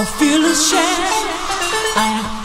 I feel ashamed. I